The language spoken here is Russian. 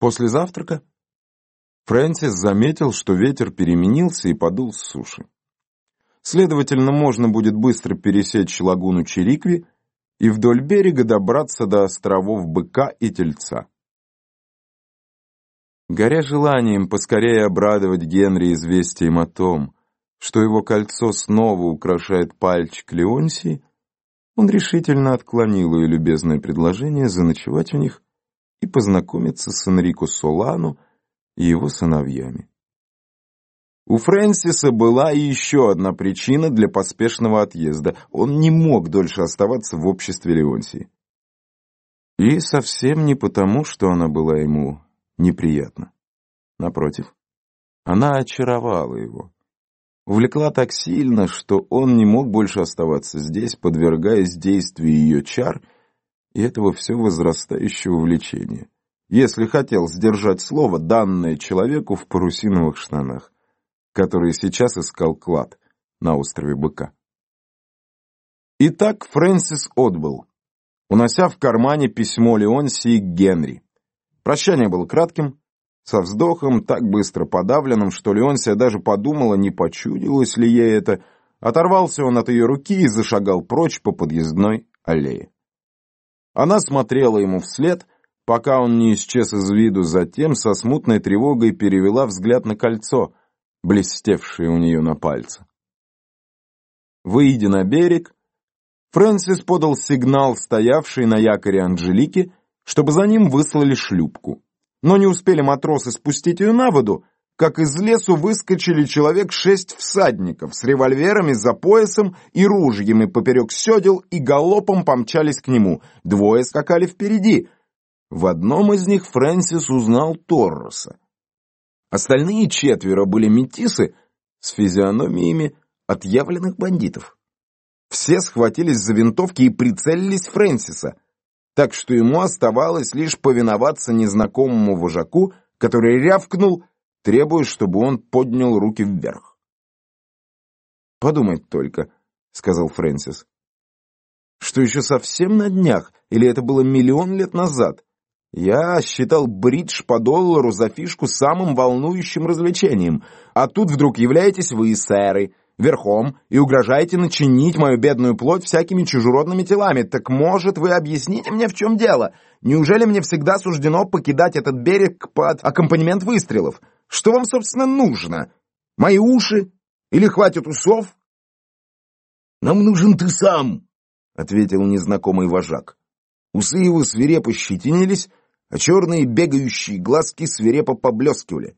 После завтрака Фрэнсис заметил, что ветер переменился и подул с суши. Следовательно, можно будет быстро пересечь лагуну Чирикви и вдоль берега добраться до островов Быка и Тельца. Горя желанием поскорее обрадовать Генри известием о том, что его кольцо снова украшает пальчик Леонсии, он решительно отклонил ее любезное предложение заночевать у них и познакомиться с Энрико Солану и его сыновьями. У Фрэнсиса была еще одна причина для поспешного отъезда. Он не мог дольше оставаться в обществе Леонсии. И совсем не потому, что она была ему неприятна. Напротив, она очаровала его. Увлекла так сильно, что он не мог больше оставаться здесь, подвергаясь действию ее чар и этого все возрастающего влечения, если хотел сдержать слово, данное человеку в парусиновых штанах который сейчас искал клад на острове Быка. Итак, Фрэнсис отбыл, унося в кармане письмо Леонсии к Генри. Прощание было кратким, со вздохом, так быстро подавленным, что Леонсия даже подумала, не почудилось ли ей это. Оторвался он от ее руки и зашагал прочь по подъездной аллее. Она смотрела ему вслед, пока он не исчез из виду, затем со смутной тревогой перевела взгляд на кольцо, блестевшие у нее на пальце. Выйдя на берег, Фрэнсис подал сигнал, стоявший на якоре Анжелики, чтобы за ним выслали шлюпку. Но не успели матросы спустить ее на воду, как из лесу выскочили человек шесть всадников с револьверами за поясом и ружьями поперек седел и галопом помчались к нему. Двое скакали впереди. В одном из них Фрэнсис узнал Торроса. Остальные четверо были метисы с физиономиями отъявленных бандитов. Все схватились за винтовки и прицелились Фрэнсиса, так что ему оставалось лишь повиноваться незнакомому вожаку, который рявкнул, требуя, чтобы он поднял руки вверх. «Подумать только», — сказал Фрэнсис, — «что еще совсем на днях, или это было миллион лет назад?» Я считал бридж по доллару за фишку самым волнующим развлечением, а тут вдруг являетесь вы, сэры, верхом, и угрожаете начинить мою бедную плоть всякими чужеродными телами. Так, может, вы объясните мне, в чем дело? Неужели мне всегда суждено покидать этот берег под аккомпанемент выстрелов? Что вам, собственно, нужно? Мои уши? Или хватит усов? «Нам нужен ты сам», — ответил незнакомый вожак. Усы его свирепо щетинились, а черные бегающие глазки свирепо поблескивали.